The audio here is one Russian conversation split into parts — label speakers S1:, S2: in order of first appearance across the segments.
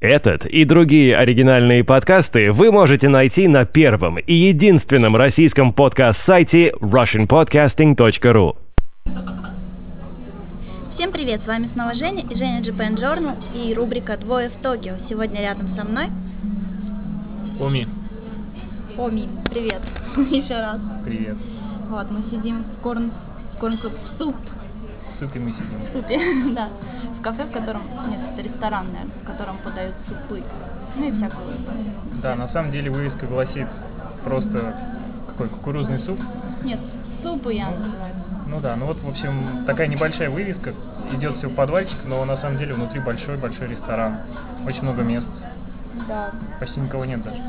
S1: Этот и другие оригинальные подкасты вы можете найти на первом и единственном российском подкаст-сайте russianpodcasting.ru.
S2: Всем привет, с вами снова Женя и Женя Japan Journal и рубрика «Двое в Токио». Сегодня рядом со мной
S3: Оми,
S2: Оми. Привет. Еще раз.
S3: привет.
S2: Вот, мы сидим в корн... корн в суп.
S3: Супе мы сидим.
S2: В супе, да. В кафе, в котором... Нет, это ресторан, наверное, в котором подают супы. Ну и всякую.
S3: Да, на самом деле вывеска гласит просто какой кукурузный суп.
S2: Нет, супы я называется.
S3: Ну да, ну вот, в общем, такая небольшая вывеска. Идет все в подвальчик, но на самом деле внутри большой-большой ресторан. Очень много мест.
S2: Да.
S3: Почти никого нет даже.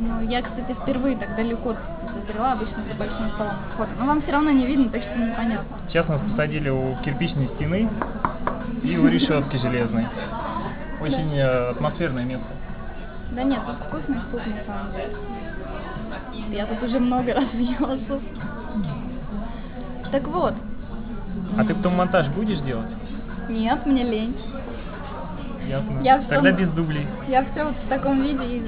S2: Ну, я, кстати, впервые так далеко забрела, обычно за большим столом вход. Но вам все равно не видно, так что непонятно.
S3: Сейчас нас посадили у кирпичной стены и у решетки железной. Очень э, атмосферное место.
S2: Да нет, тут вкусный суп на самом деле. Я тут уже много раз ела суп. Так вот,
S3: А ты потом монтаж будешь делать?
S2: нет, мне лень.
S3: Ясно.
S2: Я
S3: Тогда без дублей.
S2: Я все вот в таком виде и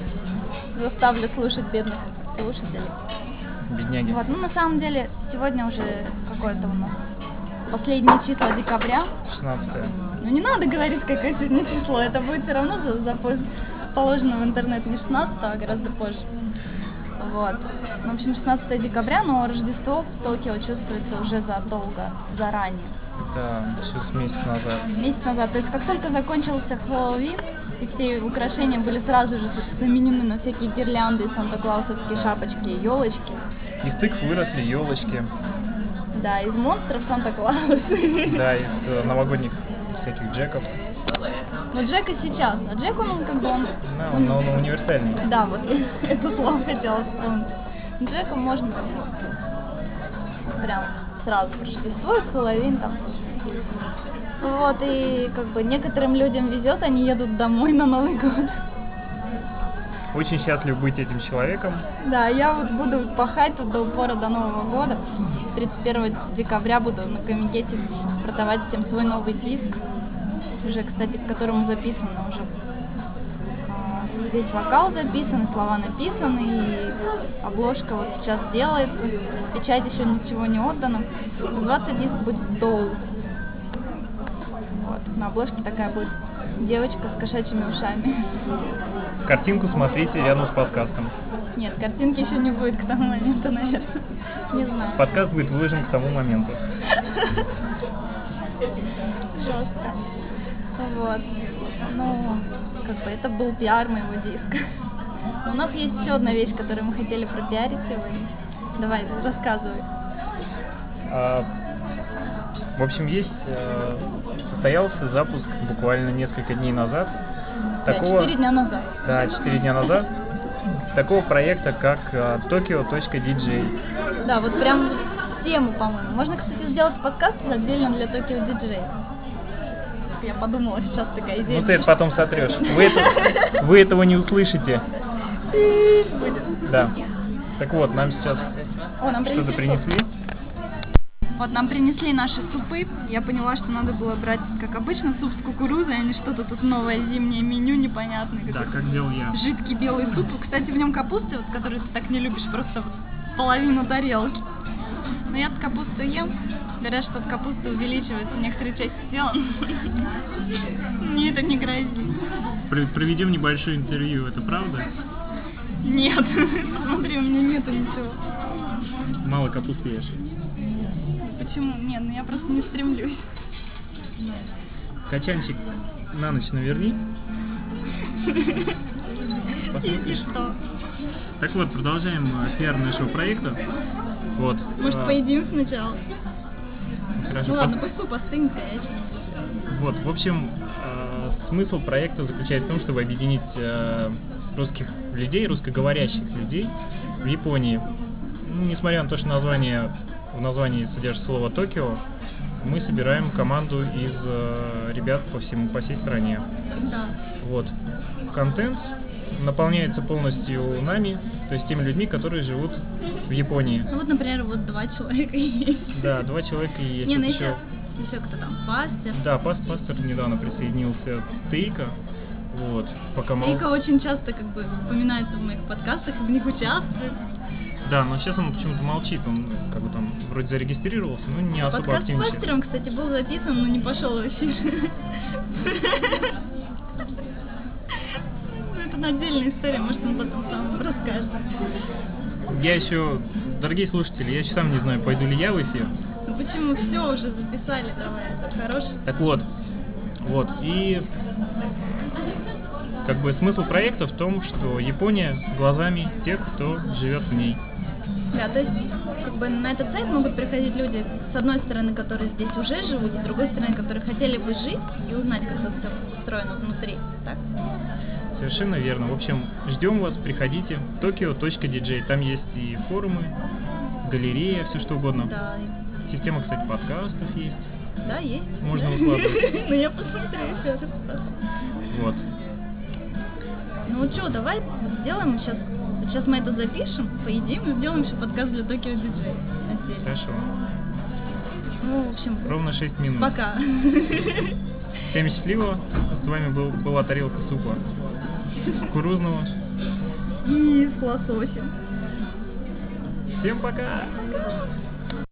S2: заставлю слушать бедных слушателей.
S3: Бедняги.
S2: Вот, ну на самом деле сегодня уже какое-то у нас последние числа декабря.
S3: 16
S2: Ну не надо говорить, какое сегодня число, это будет все равно за, за поз- положено в интернет не 16, а гораздо позже. Вот. В общем, 16 декабря, но Рождество в Токио чувствуется уже задолго, заранее.
S3: Да, еще с месяц назад.
S2: Месяц назад. То есть как только закончился Хэллоуин, и все украшения были сразу же заменены на всякие гирлянды, санта-клаусовские шапочки, елочки.
S3: Из тыкв выросли елочки.
S2: Да, из монстров Санта-Клаусы.
S3: Да, из э, новогодних всяких джеков.
S2: Но Джека сейчас, а Джек, он как бы он...
S3: Да, он, он универсальный.
S2: Да, вот это слово хотела вспомнить. Джека можно прям сразу Рождество и Хэллоуин там. Вот, и как бы некоторым людям везет, они едут домой на Новый год.
S3: Очень счастлив быть этим человеком.
S2: Да, я вот буду пахать тут до упора до Нового года. 31 декабря буду на комитете продавать всем свой новый диск. Уже, кстати, к которому записано уже а, весь вокал записан, слова написаны, и обложка вот сейчас делается. Печать еще ничего не отдано. Называться диск будет Долл. На обложке такая будет девочка с кошачьими ушами.
S3: Картинку смотрите рядом с подкастом.
S2: Нет, картинки еще не будет к тому моменту, наверное. Не знаю.
S3: Подкаст будет выложен к тому моменту.
S2: Жестко. Вот. Ну, как бы это был пиар моего диска. Но у нас есть еще одна вещь, которую мы хотели пропиарить сегодня. Давай, рассказывай.
S3: А, в общем, есть э, состоялся запуск буквально несколько дней назад.
S2: Да,
S3: Такого,
S2: четыре дня назад.
S3: да, 4 дня назад. Такого проекта, как э, Tokyo.dj.
S2: Да, вот прям в тему, по-моему. Можно, кстати, сделать подкаст отдельно для Tokyo DJ. Я подумала, сейчас такая идея.
S3: Ну ты это потом сотрешь. Вы, это- вы этого не услышите.
S2: будет.
S3: Да. Так вот, нам сейчас
S2: О, нам
S3: что-то
S2: принесли. Вот нам принесли наши супы. Я поняла, что надо было брать, как обычно, суп с кукурузой, а не что-то тут новое зимнее меню непонятное.
S3: Да, как делал я.
S2: Жидкий белый суп. Кстати, в нем капусты, вот, которую ты так не любишь, просто вот половину тарелки. Но я капусту ем. Говорят, что от капусты увеличивается некоторые части тела. Мне это не грозит.
S3: Проведем небольшое интервью, это правда?
S2: Нет, посмотри, у меня нету ничего.
S3: Мало капусты ешь.
S2: Почему? Нет, ну я просто не стремлюсь.
S3: Качанчик на ночь наверни.
S2: И
S3: Посмотришь.
S2: что?
S3: Так вот, продолжаем э, пиар нашего проекта. Вот.
S2: Может,
S3: а,
S2: поедим сначала?
S3: Хорошо.
S2: Ну ладно, пусть суп остынет, конечно.
S3: Вот, в общем, э, смысл проекта заключается в том, чтобы объединить э, русских людей, русскоговорящих людей в Японии. Ну, несмотря на то, что название, в названии содержится слово Токио, мы собираем команду из э, ребят по всему, по всей стране.
S2: Да.
S3: Вот. Контент наполняется полностью нами, то есть теми людьми, которые живут в Японии.
S2: Ну вот, например, вот два человека есть.
S3: Да, два человека есть.
S2: Не,
S3: Вот
S2: ну
S3: еще-
S2: еще, кто там? Пастер.
S3: Да, пас- пастор недавно присоединился Тейка. Вот, пока мол...
S2: Рика очень часто как бы упоминается в моих подкастах и в них участвует.
S3: Да, но сейчас он почему-то молчит, он как бы там вроде зарегистрировался, но не особо
S2: Подкаст с
S3: активничает.
S2: мастером, кстати, был записан, но не пошел в эфир. Ну, Это отдельная история, может, он потом сам расскажет.
S3: Я еще, дорогие слушатели, я еще сам не знаю, пойду ли я в эфир.
S2: Ну почему? Все уже записали, давай. Хорош.
S3: Так вот, вот, и как бы смысл проекта в том, что Япония глазами тех, кто живет в ней.
S2: Да, то есть как бы на этот сайт могут приходить люди, с одной стороны, которые здесь уже живут, с другой стороны, которые хотели бы жить и узнать, как тут все устроено внутри. Так?
S3: Совершенно верно. В общем, ждем вас, приходите. Tokyo.dj. Там есть и форумы, галерея, все что угодно.
S2: Да,
S3: Система, кстати, подкастов есть.
S2: да, есть.
S3: Можно выкладывать.
S2: Ну я посмотрю еще раз.
S3: Вот.
S2: Ну что, давай сделаем сейчас. Вот сейчас мы это запишем, поедим и сделаем еще подкаст для Токио Диджей отдельно.
S3: Хорошо.
S2: Ну, в общем,
S3: Ровно 6 минут.
S2: пока.
S3: Всем счастливо. С вами был, была тарелка супа кукурузного.
S2: И с лососем.
S3: Всем пока!
S2: Пока.